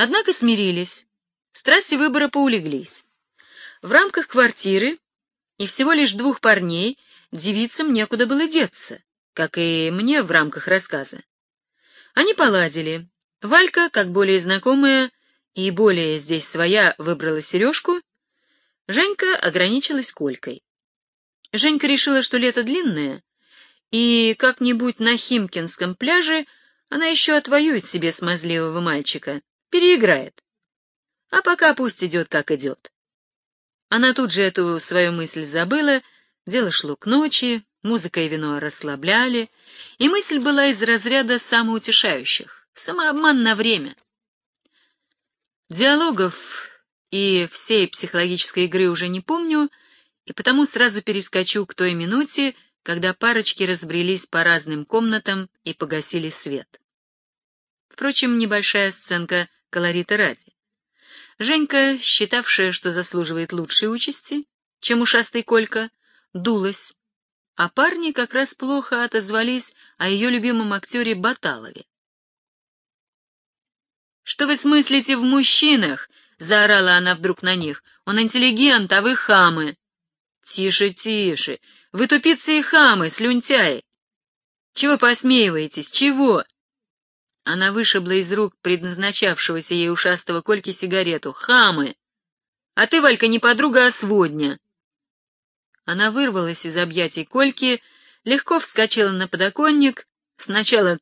Однако смирились, страсти выбора поулеглись. В рамках квартиры и всего лишь двух парней девицам некуда было деться, как и мне в рамках рассказа. Они поладили. Валька, как более знакомая и более здесь своя, выбрала сережку, Женька ограничилась Колькой. Женька решила, что лето длинное, и как-нибудь на Химкинском пляже она еще отвоюет себе смазливого мальчика, переиграет. А пока пусть идет, как идет. Она тут же эту свою мысль забыла, дело шло к ночи, музыка и вино расслабляли, и мысль была из разряда самоутешающих, самообман на время. Диалогов и всей психологической игры уже не помню, и потому сразу перескочу к той минуте, когда парочки разбрелись по разным комнатам и погасили свет. Впрочем, небольшая сценка колорита ради. Женька, считавшая, что заслуживает лучшей участи, чем ушастый Колька, дулась, а парни как раз плохо отозвались о ее любимом актере Баталове. «Что вы смыслите в мужчинах?» — заорала она вдруг на них. «Он интеллигент, а вы хамы!» «Тише, тише! Вы тупицы и хамы, слюнтяи! Чего посмеиваетесь? Чего?» Она вышибла из рук предназначавшегося ей ушастого Кольки сигарету. «Хамы! А ты, Валька, не подруга, а сводня!» Она вырвалась из объятий Кольки, легко вскочила на подоконник, сначала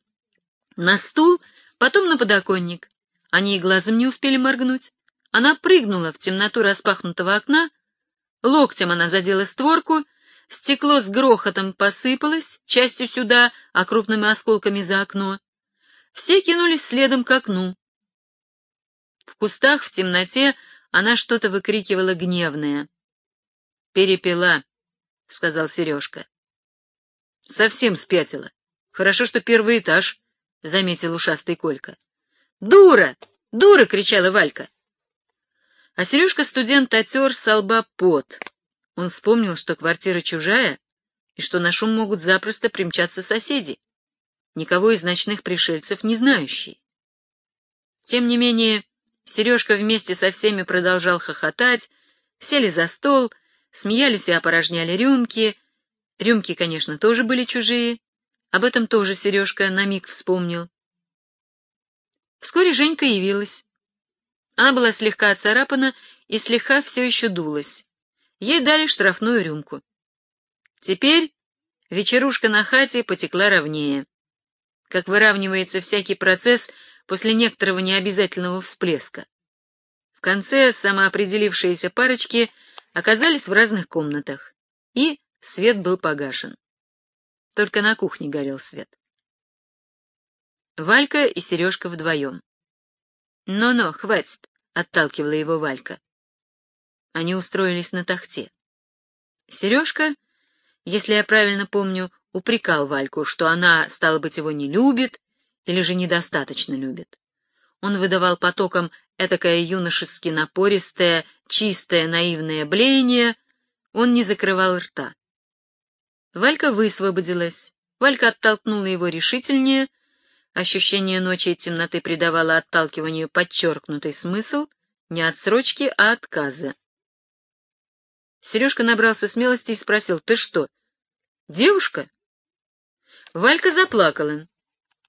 на стул, потом на подоконник. Они и глазом не успели моргнуть. Она прыгнула в темноту распахнутого окна, локтем она задела створку, стекло с грохотом посыпалось, частью сюда, а крупными осколками за окно. Все кинулись следом к окну. В кустах, в темноте, она что-то выкрикивала гневное. «Перепела», — сказал Сережка. «Совсем спятила. Хорошо, что первый этаж», — заметил ушастый Колька. «Дура! Дура!» — кричала Валька. А Сережка-студент отер со лба пот. Он вспомнил, что квартира чужая, и что на шум могут запросто примчаться соседи никого из ночных пришельцев не знающий. Тем не менее, Сережка вместе со всеми продолжал хохотать, сели за стол, смеялись и опорожняли рюмки. Рюмки, конечно, тоже были чужие. Об этом тоже Сережка на миг вспомнил. Вскоре Женька явилась. Она была слегка оцарапана и слегка все еще дулась. Ей дали штрафную рюмку. Теперь вечерушка на хате потекла ровнее как выравнивается всякий процесс после некоторого необязательного всплеска. В конце самоопределившиеся парочки оказались в разных комнатах, и свет был погашен. Только на кухне горел свет. Валька и Сережка вдвоем. «Но-но, хватит», — отталкивала его Валька. Они устроились на тахте. Сережка, если я правильно помню, упрекал Вальку, что она, стало быть, его не любит или же недостаточно любит. Он выдавал потоком этакое юношески напористое, чистое, наивное блеяние, он не закрывал рта. Валька высвободилась, Валька оттолкнула его решительнее, ощущение ночи и темноты придавало отталкиванию подчеркнутый смысл, не отсрочки, а отказа. Сережка набрался смелости и спросил, «Ты что, девушка?» Валька заплакала.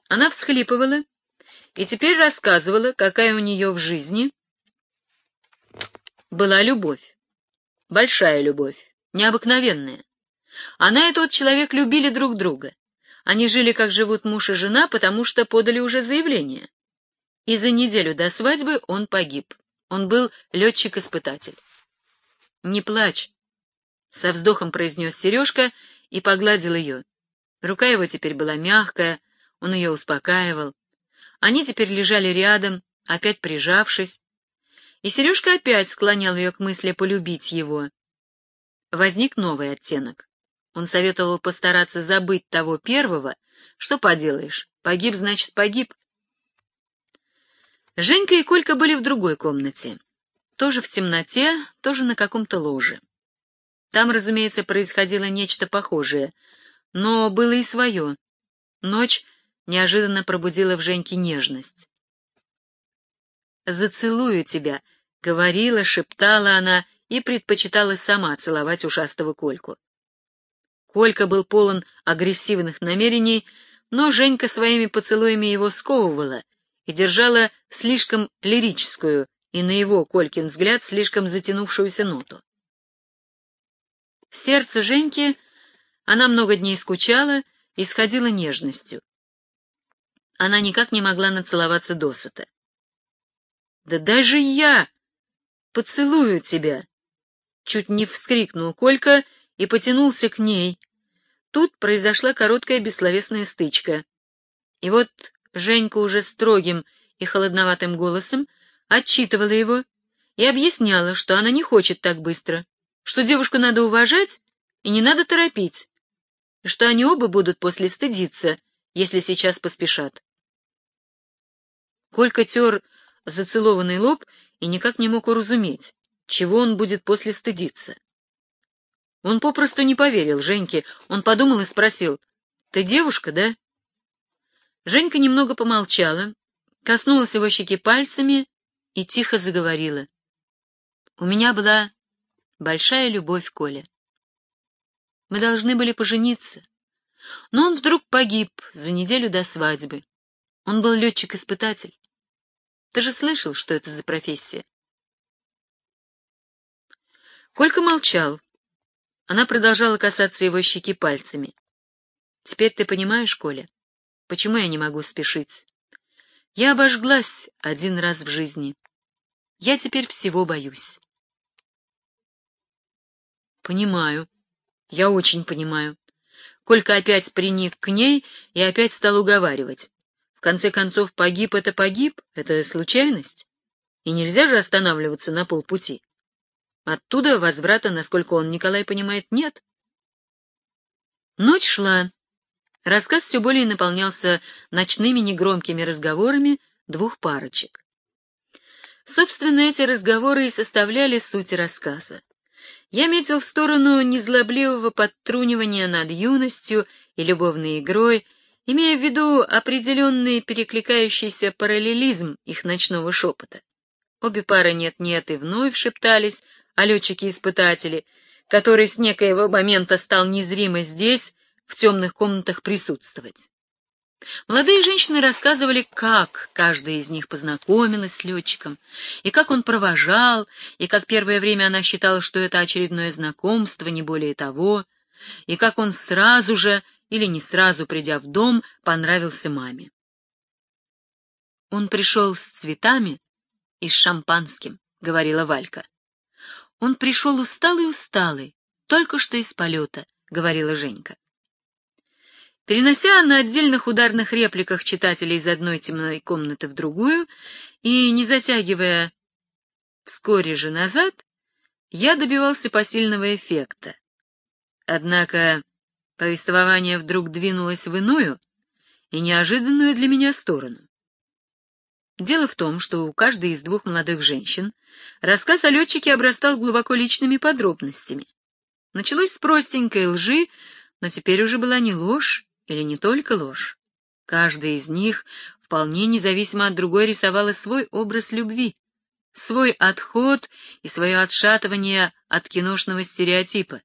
Она всхлипывала и теперь рассказывала, какая у нее в жизни была любовь. Большая любовь, необыкновенная. Она и тот человек любили друг друга. Они жили, как живут муж и жена, потому что подали уже заявление. И за неделю до свадьбы он погиб. Он был летчик-испытатель. «Не плачь», — со вздохом произнес Сережка и погладил ее. Рука его теперь была мягкая, он ее успокаивал. Они теперь лежали рядом, опять прижавшись, и Сережка опять склонял ее к мысли полюбить его. Возник новый оттенок. Он советовал постараться забыть того первого. Что поделаешь, погиб, значит, погиб. Женька и Колька были в другой комнате. Тоже в темноте, тоже на каком-то ложе. Там, разумеется, происходило нечто похожее — но было и свое. Ночь неожиданно пробудила в Женьке нежность. зацелую тебя», — говорила, шептала она и предпочитала сама целовать ушастого Кольку. Колька был полон агрессивных намерений, но Женька своими поцелуями его сковывала и держала слишком лирическую и, на его, Колькин взгляд, слишком затянувшуюся ноту. Сердце Женьки, она много дней скучала и сходила нежностью. Она никак не могла нацеловаться досыта. «Да даже я поцелую тебя!» Чуть не вскрикнул Колька и потянулся к ней. Тут произошла короткая бессловесная стычка. И вот Женька уже строгим и холодноватым голосом отчитывала его и объясняла, что она не хочет так быстро, что девушку надо уважать и не надо торопить, что они оба будут после стыдиться, если сейчас поспешат. Колька тер зацелованный лоб и никак не мог уразуметь, чего он будет после стыдиться. Он попросту не поверил Женьке, он подумал и спросил, «Ты девушка, да?» Женька немного помолчала, коснулась его щеки пальцами и тихо заговорила. «У меня была большая любовь, Коля. Мы должны были пожениться, но он вдруг погиб за неделю до свадьбы. Он был летчик-испытатель. Ты же слышал, что это за профессия?» Колька молчал. Она продолжала касаться его щеки пальцами. «Теперь ты понимаешь, Коля, почему я не могу спешить? Я обожглась один раз в жизни. Я теперь всего боюсь». «Понимаю. Я очень понимаю». Колька опять приник к ней и опять стал уговаривать. В конце концов, погиб — это погиб, это случайность. И нельзя же останавливаться на полпути. Оттуда возврата, насколько он, Николай, понимает, нет. Ночь шла. Рассказ все более наполнялся ночными негромкими разговорами двух парочек. Собственно, эти разговоры и составляли суть рассказа. Я метил в сторону незлобливого подтрунивания над юностью и любовной игрой, имея в виду определенный перекликающийся параллелизм их ночного шепота. Обе пары нет-нет и вновь шептались а летчики-испытатели, который с некоего момента стал незримо здесь, в темных комнатах присутствовать. Молодые женщины рассказывали, как каждая из них познакомилась с летчиком, и как он провожал, и как первое время она считала, что это очередное знакомство, не более того, и как он сразу же, или не сразу, придя в дом, понравился маме. «Он пришел с цветами и с шампанским», — говорила Валька. Он пришел усталый-усталый, только что из полета, — говорила Женька. Перенося на отдельных ударных репликах читателей из одной темной комнаты в другую и не затягивая вскоре же назад, я добивался посильного эффекта. Однако повествование вдруг двинулось в иную и неожиданную для меня сторону. Дело в том, что у каждой из двух молодых женщин рассказ о летчике обрастал глубоко личными подробностями. Началось с простенькой лжи, но теперь уже была не ложь или не только ложь. Каждая из них вполне независимо от другой рисовала свой образ любви, свой отход и свое отшатывание от киношного стереотипа.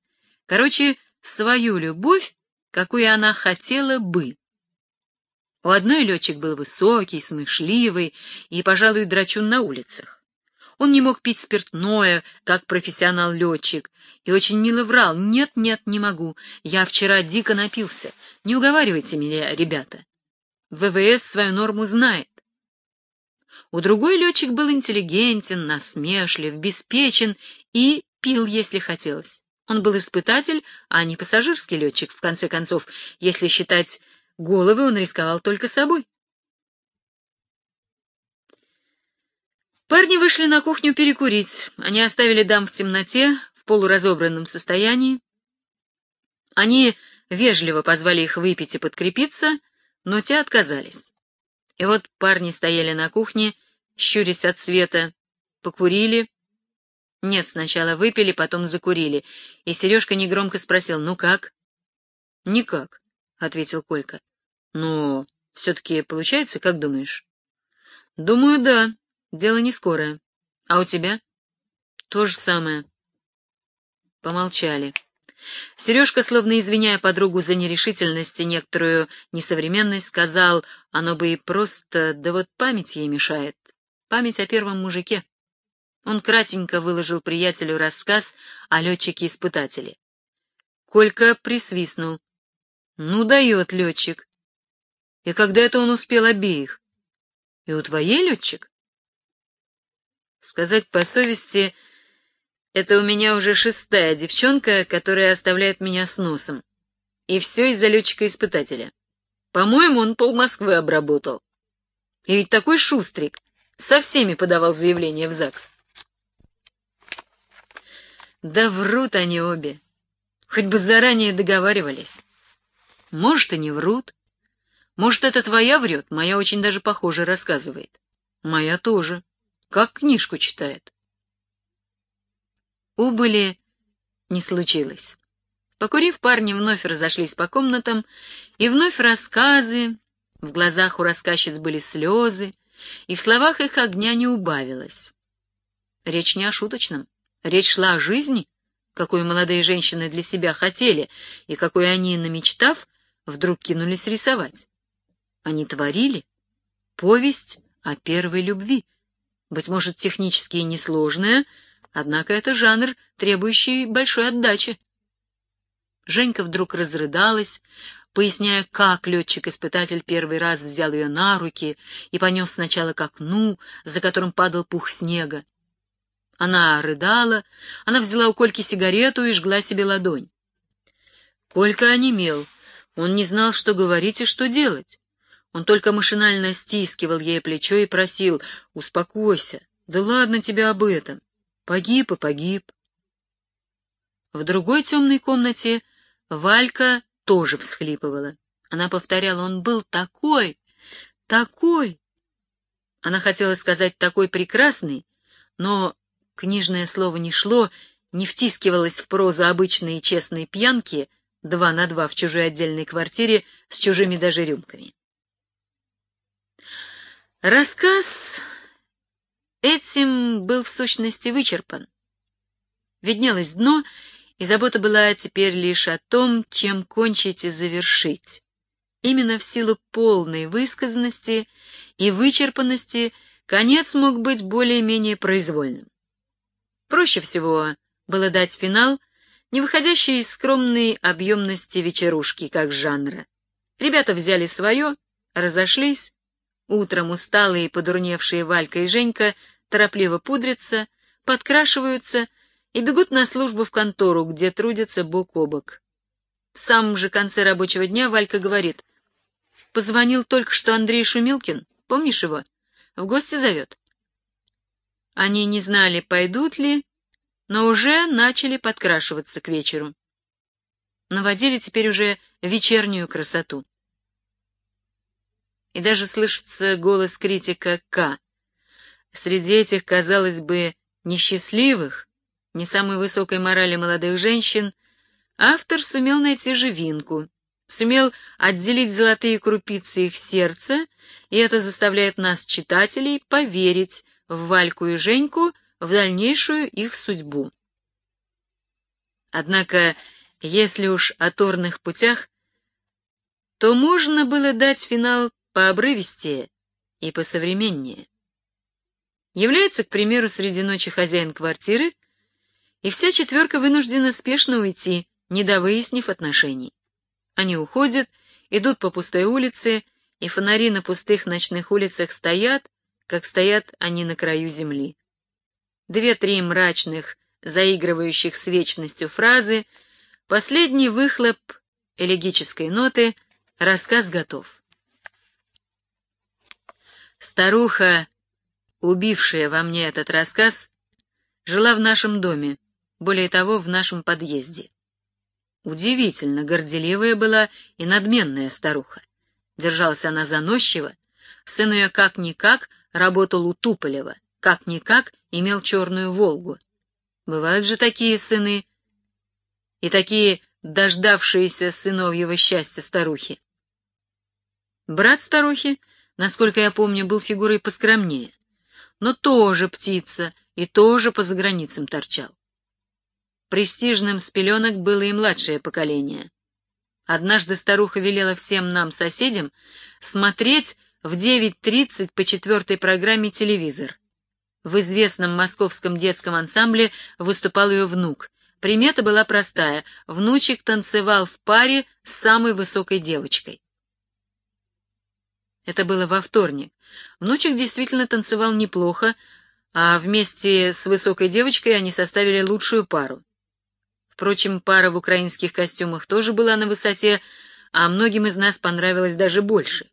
Короче, свою любовь, какую она хотела бы. У одной летчик был высокий, смышливый и, пожалуй, драчун на улицах. Он не мог пить спиртное, как профессионал-летчик, и очень мило врал. «Нет, нет, не могу. Я вчера дико напился. Не уговаривайте меня, ребята. ВВС свою норму знает». У другой летчик был интеллигентен, насмешлив, беспечен и пил, если хотелось. Он был испытатель, а не пассажирский летчик, в конце концов, если считать Головы он рисковал только собой. Парни вышли на кухню перекурить. Они оставили дам в темноте, в полуразобранном состоянии. Они вежливо позвали их выпить и подкрепиться, но те отказались. И вот парни стояли на кухне, щурясь от света, покурили. Нет, сначала выпили, потом закурили. И Сережка негромко спросил, ну как? Никак. — ответил Колька. — Но все-таки получается, как думаешь? — Думаю, да, Дело не скорое. А у тебя? То же самое. Помолчали. Сережка, словно извиняя подругу за нерешительность и некоторую несовременность, сказал, оно бы и просто, да вот память ей мешает. Память о первом мужике. Он кратенько выложил приятелю рассказ о летчике-испытателе. Колька присвистнул. Ну, дает летчик. И когда это он успел обеих? И у твоей летчик? Сказать по совести, это у меня уже шестая девчонка, которая оставляет меня с носом. И все из-за летчика-испытателя. По-моему, он пол Москвы обработал. И ведь такой шустрик. Со всеми подавал заявление в ЗАГС. Да врут они обе. Хоть бы заранее договаривались. Может, и не врут. Может, это твоя врет, моя очень даже похоже рассказывает. Моя тоже. Как книжку читает. Убыли не случилось. Покурив, парни вновь разошлись по комнатам, и вновь рассказы, в глазах у рассказчиц были слезы, и в словах их огня не убавилось. Речь не о шуточном, речь шла о жизни, какую молодые женщины для себя хотели, и какую они, намечтав, вдруг кинулись рисовать. Они творили повесть о первой любви, быть может, технически и несложная, однако это жанр, требующий большой отдачи. Женька вдруг разрыдалась, поясняя, как летчик-испытатель первый раз взял ее на руки и понес сначала к окну, за которым падал пух снега. Она рыдала, она взяла у Кольки сигарету и жгла себе ладонь. Колька онемел, он не знал, что говорить и что делать. Он только машинально стискивал ей плечо и просил «Успокойся, да ладно тебе об этом, погиб и погиб». В другой темной комнате Валька тоже всхлипывала. Она повторяла «Он был такой, такой». Она хотела сказать «такой прекрасный», но книжное слово не шло, не втискивалось в прозу обычные честные пьянки — два на два в чужой отдельной квартире с чужими даже рюмками. Рассказ этим был в сущности вычерпан. Виднелось дно, и забота была теперь лишь о том, чем кончить и завершить. Именно в силу полной высказанности и вычерпанности конец мог быть более-менее произвольным. Проще всего было дать финал — не выходящие из скромной объемности вечерушки, как жанра. Ребята взяли свое, разошлись. Утром усталые и подурневшие Валька и Женька торопливо пудрятся, подкрашиваются и бегут на службу в контору, где трудятся бок о бок. В самом же конце рабочего дня Валька говорит, «Позвонил только что Андрей Шумилкин, помнишь его? В гости зовет». Они не знали, пойдут ли, но уже начали подкрашиваться к вечеру. Наводили теперь уже вечернюю красоту. И даже слышится голос критика К. Среди этих, казалось бы, несчастливых, не самой высокой морали молодых женщин, автор сумел найти живинку, сумел отделить золотые крупицы их сердца, и это заставляет нас, читателей, поверить в Вальку и Женьку в дальнейшую их судьбу. Однако, если уж о торных путях, то можно было дать финал пообрывистее и посовременнее. Является, к примеру, среди ночи хозяин квартиры, и вся четверка вынуждена спешно уйти, не довыяснив отношений. Они уходят, идут по пустой улице, и фонари на пустых ночных улицах стоят, как стоят они на краю земли две-три мрачных, заигрывающих с вечностью фразы, последний выхлоп элегической ноты, рассказ готов. Старуха, убившая во мне этот рассказ, жила в нашем доме, более того, в нашем подъезде. Удивительно горделивая была и надменная старуха. Держалась она заносчиво, сын ее как-никак работал у Туполева, как-никак имел черную «Волгу». Бывают же такие сыны и такие дождавшиеся сыновьего счастья старухи. Брат старухи, насколько я помню, был фигурой поскромнее, но тоже птица и тоже по заграницам торчал. Престижным с пеленок было и младшее поколение. Однажды старуха велела всем нам, соседям, смотреть в 9.30 по четвертой программе телевизор. В известном московском детском ансамбле выступал ее внук. Примета была простая — внучек танцевал в паре с самой высокой девочкой. Это было во вторник. Внучек действительно танцевал неплохо, а вместе с высокой девочкой они составили лучшую пару. Впрочем, пара в украинских костюмах тоже была на высоте, а многим из нас понравилось даже больше.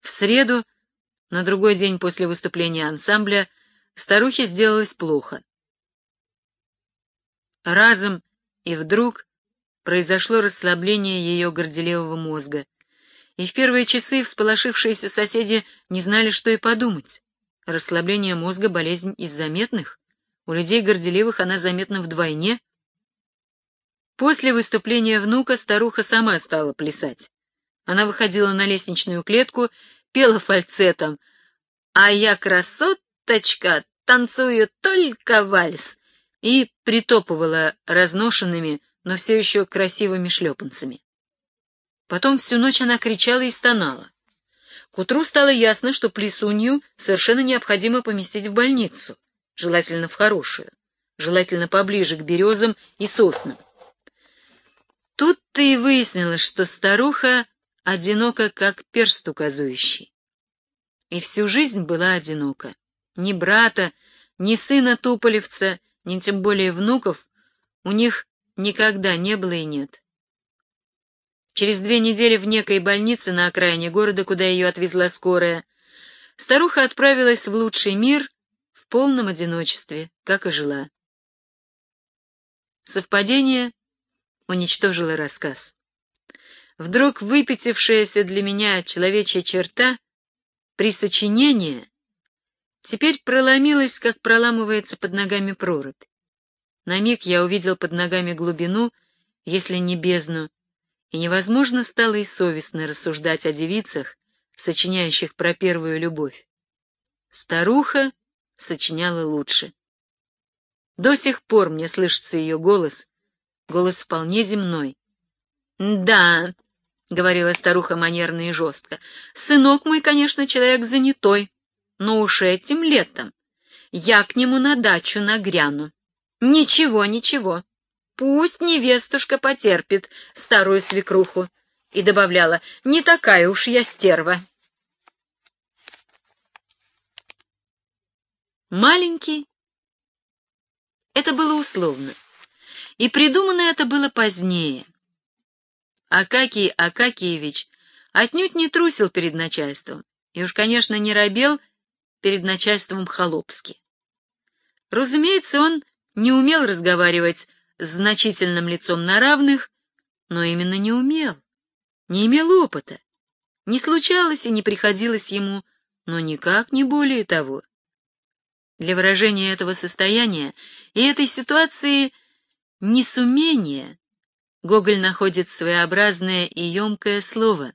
В среду, на другой день после выступления ансамбля, старухе сделалось плохо. Разом и вдруг произошло расслабление ее горделивого мозга, и в первые часы всполошившиеся соседи не знали, что и подумать. Расслабление мозга — болезнь из заметных, у людей горделивых она заметна вдвойне. После выступления внука старуха сама стала плясать. Она выходила на лестничную клетку, пела фальцетом «А я красоточка, танцую только вальс» и притопывала разношенными, но все еще красивыми шлепанцами. Потом всю ночь она кричала и стонала. К утру стало ясно, что плесунью совершенно необходимо поместить в больницу, желательно в хорошую, желательно поближе к березам и соснам. Тут-то и выяснилось, что старуха одинока, как перст указующий. И всю жизнь была одинока. Ни брата, ни сына Туполевца, ни тем более внуков у них никогда не было и нет. Через две недели в некой больнице на окраине города, куда ее отвезла скорая, старуха отправилась в лучший мир в полном одиночестве, как и жила. Совпадение уничтожило рассказ. Вдруг выпятившаяся для меня человечья черта при теперь проломилась, как проламывается под ногами прорубь. На миг я увидел под ногами глубину, если не бездну, и невозможно стало и совестно рассуждать о девицах, сочиняющих про первую любовь. Старуха сочиняла лучше. До сих пор мне слышится ее голос, голос вполне земной. «Да», — говорила старуха манерно и жестко, — «сынок мой, конечно, человек занятой, но уж этим летом я к нему на дачу нагряну. Ничего, ничего, Пусть невестушка потерпит старую свекруху. И добавляла, не такая уж я стерва. Маленький. Это было условно. И придумано это было позднее. Акакий Акакиевич отнюдь не трусил перед начальством, и уж, конечно, не робел перед начальством холопски. Разумеется, он не умел разговаривать значительным лицом на равных, но именно не умел, не имел опыта. Не случалось и не приходилось ему, но никак не более того. Для выражения этого состояния и этой ситуации несумения Гоголь находит своеобразное и емкое слово.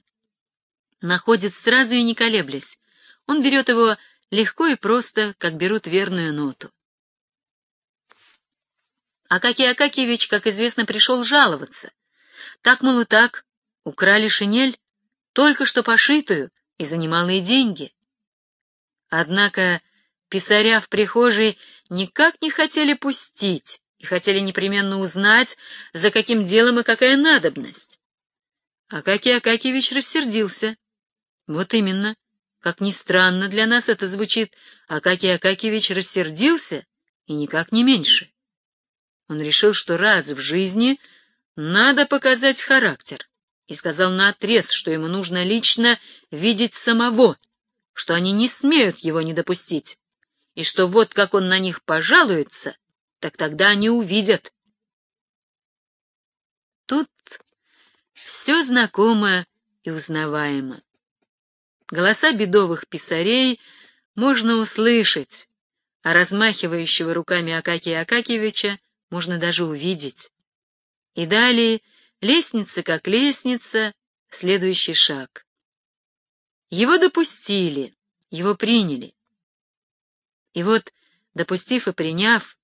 Находит сразу и не колеблясь. Он берет его легко и просто, как берут верную ноту. Акакий Акакиевич, как известно, пришел жаловаться. Так, мол, и так, украли шинель, только что пошитую, и за деньги. Однако писаря в прихожей никак не хотели пустить и хотели непременно узнать, за каким делом и какая надобность. Акакий Акакиевич рассердился. Вот именно, как ни странно для нас это звучит, Акакий Акакиевич рассердился, и никак не меньше. Он решил, что раз в жизни надо показать характер, и сказал наотрез, что ему нужно лично видеть самого, что они не смеют его не допустить, и что вот как он на них пожалуется, так тогда они увидят. Тут все знакомо и узнаваемо. Голоса бедовых писарей можно услышать, а размахивающего руками Акакия Акакиевича можно даже увидеть. И далее лестница как лестница, следующий шаг. Его допустили, Его приняли. И вот, допустив и приняв,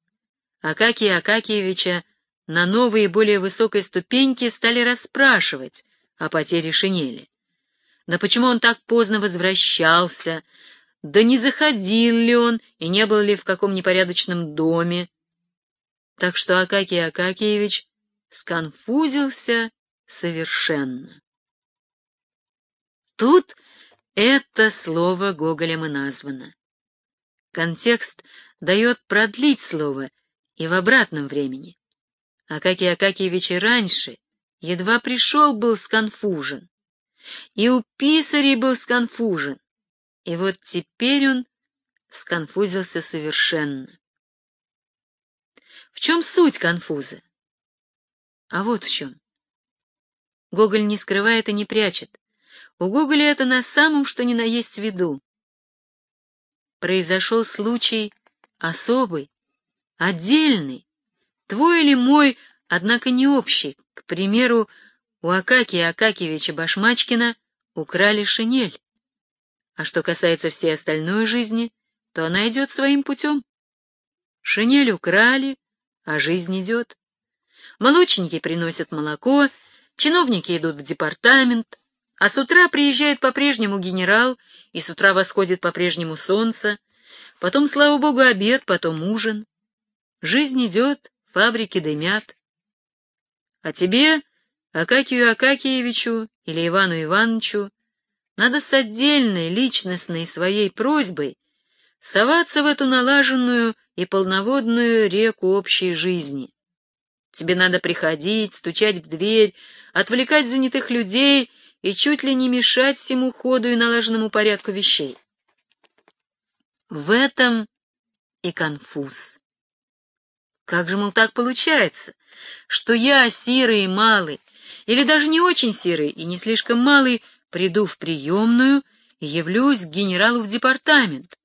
Акакия Акакиевича на новой и более высокой ступеньке стали расспрашивать о потере шинели. Да почему он так поздно возвращался, да не заходил ли он и не был ли в каком непорядочном доме. Так что Акакий Акакиевич сконфузился совершенно. Тут это слово Гоголем и названо. Контекст дает продлить слово и в обратном времени. Акакий Акакиевич и раньше едва пришел был сконфужен. И у писарей был сконфужен. И вот теперь он сконфузился совершенно. В чем суть конфуза? А вот в чем. Гоголь не скрывает и не прячет. У Гоголя это на самом что ни на есть виду. Произошел случай особый, отдельный, твой или мой, однако не общий. К примеру, у Акакия Акакиевича Башмачкина украли шинель. А что касается всей остальной жизни, то она идет своим путем. Шинель украли, а жизнь идет. Молочники приносят молоко, чиновники идут в департамент, а с утра приезжает по-прежнему генерал, и с утра восходит по-прежнему солнце, потом, слава богу, обед, потом ужин. Жизнь идет, фабрики дымят. А тебе, Акакию Акакиевичу или Ивану Ивановичу, надо с отдельной личностной своей просьбой соваться в эту налаженную и полноводную реку общей жизни. Тебе надо приходить, стучать в дверь, отвлекать занятых людей и чуть ли не мешать всему ходу и налаженному порядку вещей. В этом и конфуз. Как же, мол, так получается, что я, серый и малый, или даже не очень серый и не слишком малый, приду в приемную и явлюсь к генералу в департамент,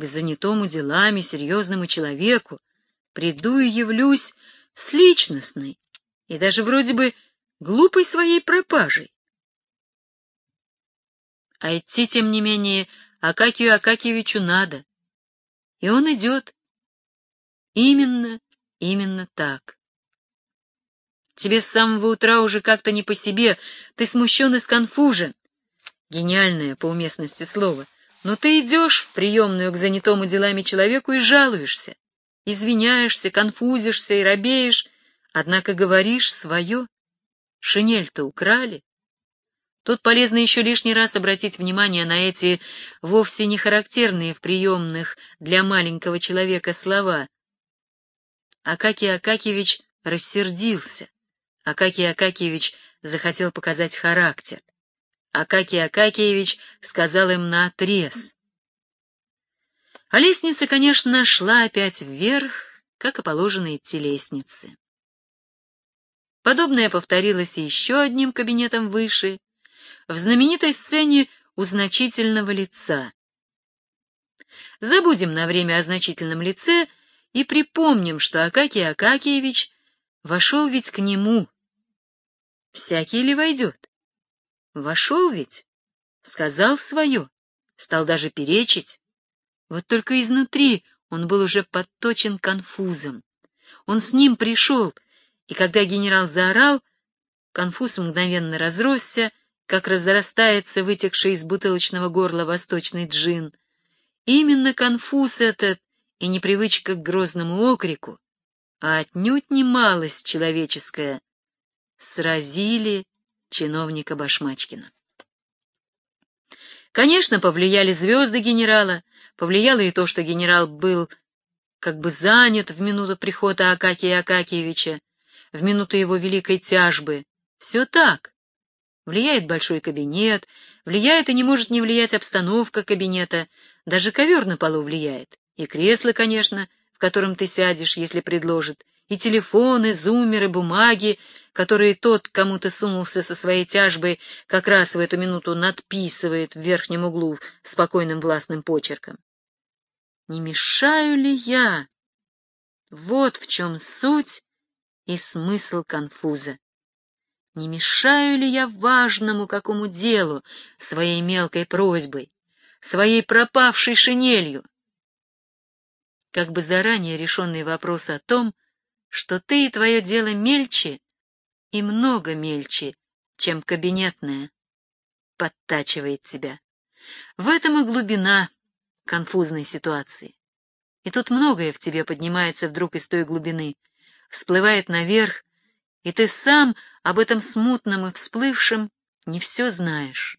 к занятому делами серьезному человеку, приду и явлюсь с личностной и даже вроде бы глупой своей пропажей. А идти, тем не менее, Акакию Акакиевичу надо. И он идет. Именно, именно так. Тебе с самого утра уже как-то не по себе, ты смущен и сконфужен. Гениальное по уместности слово. Но ты идешь в приемную к занятому делами человеку и жалуешься, извиняешься, конфузишься и робеешь, однако говоришь свое. Шинель-то украли. Тут полезно еще лишний раз обратить внимание на эти вовсе не характерные в приемных для маленького человека слова. Акакий Акакиевич рассердился. Акакий Акакиевич захотел показать характер. Акакий Акакиевич сказал им наотрез. А лестница, конечно, шла опять вверх, как и положено идти лестнице. Подобное повторилось еще одним кабинетом выше, в знаменитой сцене у значительного лица. Забудем на время о значительном лице и припомним, что Акакий Акакиевич вошел ведь к нему. Всякий ли войдет? Вошел ведь, сказал свое, стал даже перечить. Вот только изнутри он был уже подточен конфузом. Он с ним пришел, и когда генерал заорал, конфуз мгновенно разросся, как разрастается вытекший из бутылочного горла восточный джин. Именно конфуз этот и непривычка к грозному окрику, а отнюдь не малость человеческая, сразили чиновника Башмачкина. Конечно, повлияли звезды генерала, повлияло и то, что генерал был как бы занят в минуту прихода Акакия Акакиевича, в минуту его великой тяжбы. Все так. Влияет большой кабинет, влияет и не может не влиять обстановка кабинета, даже ковер на полу влияет, и кресло, конечно, в котором ты сядешь, если предложит, и телефоны, зумеры, бумаги, которые тот кому-то сунулся со своей тяжбой, как раз в эту минуту надписывает в верхнем углу спокойным властным почерком. Не мешаю ли я? Вот в чем суть и смысл конфуза. Не мешаю ли я важному какому делу своей мелкой просьбой? своей пропавшей шинелью. Как бы заранее решенный вопрос о том, что ты и твое дело мельче и много мельче, чем кабинетное, подтачивает тебя. В этом и глубина конфузной ситуации. И тут многое в тебе поднимается вдруг из той глубины, всплывает наверх, и ты сам об этом смутном и всплывшем не все знаешь.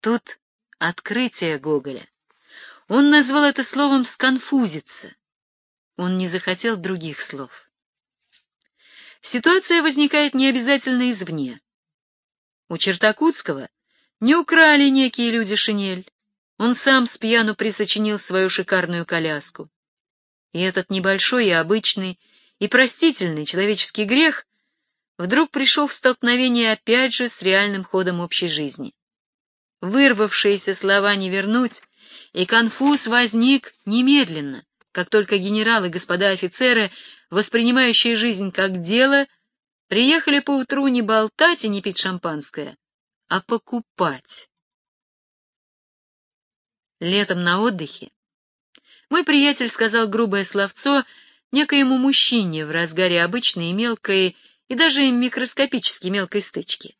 Тут открытие Гоголя. Он назвал это словом «сконфузиться». Он не захотел других слов. Ситуация возникает не обязательно извне. У Чертакутского не украли некие люди шинель. Он сам с пьяну присочинил свою шикарную коляску. И этот небольшой и обычный, и простительный человеческий грех вдруг пришел в столкновение опять же с реальным ходом общей жизни. Вырвавшиеся слова не вернуть, и конфуз возник немедленно, как только генералы господа офицеры, воспринимающие жизнь как дело, приехали поутру не болтать и не пить шампанское, а покупать. Летом на отдыхе мой приятель сказал грубое словцо некоему мужчине в разгаре обычной мелкой и даже микроскопически мелкой стычки.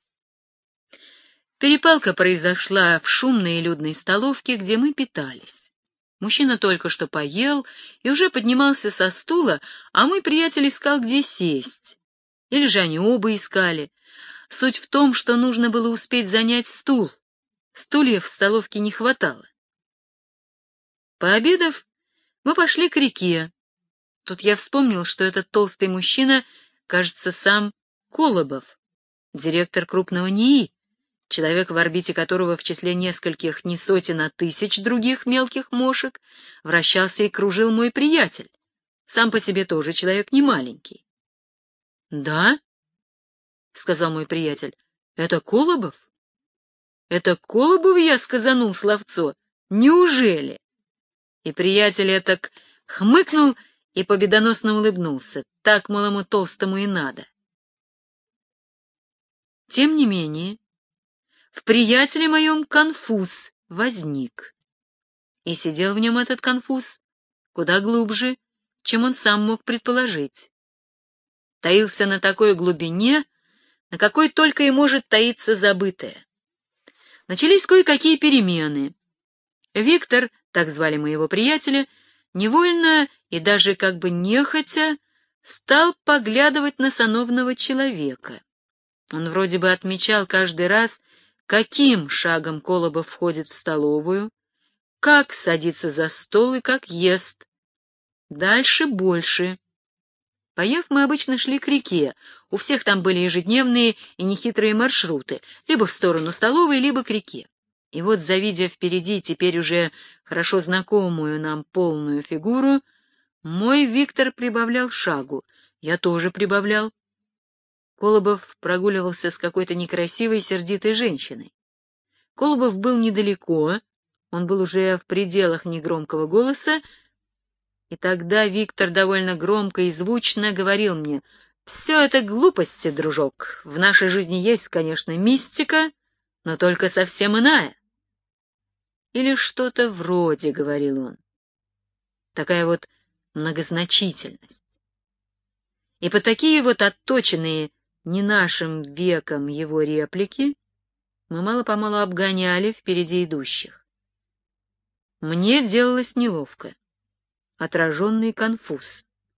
Перепалка произошла в шумной и людной столовке, где мы питались. Мужчина только что поел и уже поднимался со стула, а мой приятель искал, где сесть. Или же они оба искали. Суть в том, что нужно было успеть занять стул. Стульев в столовке не хватало. Пообедав, мы пошли к реке. Тут я вспомнил, что этот толстый мужчина, кажется, сам Колобов, директор крупного НИИ, человек, в орбите которого в числе нескольких не сотен, а тысяч других мелких мошек вращался и кружил мой приятель. Сам по себе тоже человек не маленький. — Да? — сказал мой приятель. — Это Колобов? — Это Колобов я сказанул словцо? Неужели? И приятель этак хмыкнул и победоносно улыбнулся. Так малому толстому и надо. Тем не менее, в приятеле моем конфуз возник. И сидел в нем этот конфуз куда глубже, чем он сам мог предположить. Таился на такой глубине, на какой только и может таиться забытое. Начались кое-какие перемены. Виктор так звали моего приятеля, невольно и даже как бы нехотя стал поглядывать на сановного человека. Он вроде бы отмечал каждый раз, каким шагом Колобов входит в столовую, как садится за стол и как ест. Дальше больше. Поев, мы обычно шли к реке. У всех там были ежедневные и нехитрые маршруты, либо в сторону столовой, либо к реке. И вот, завидя впереди теперь уже хорошо знакомую нам полную фигуру, мой Виктор прибавлял шагу, я тоже прибавлял. Колобов прогуливался с какой-то некрасивой сердитой женщиной. Колобов был недалеко, он был уже в пределах негромкого голоса, и тогда Виктор довольно громко и звучно говорил мне, «Все это глупости, дружок. В нашей жизни есть, конечно, мистика, но только совсем иная или что-то вроде, — говорил он. Такая вот многозначительность. И по такие вот отточенные не нашим веком его реплики мы мало-помалу обгоняли впереди идущих. Мне делалось неловко. Отраженный конфуз.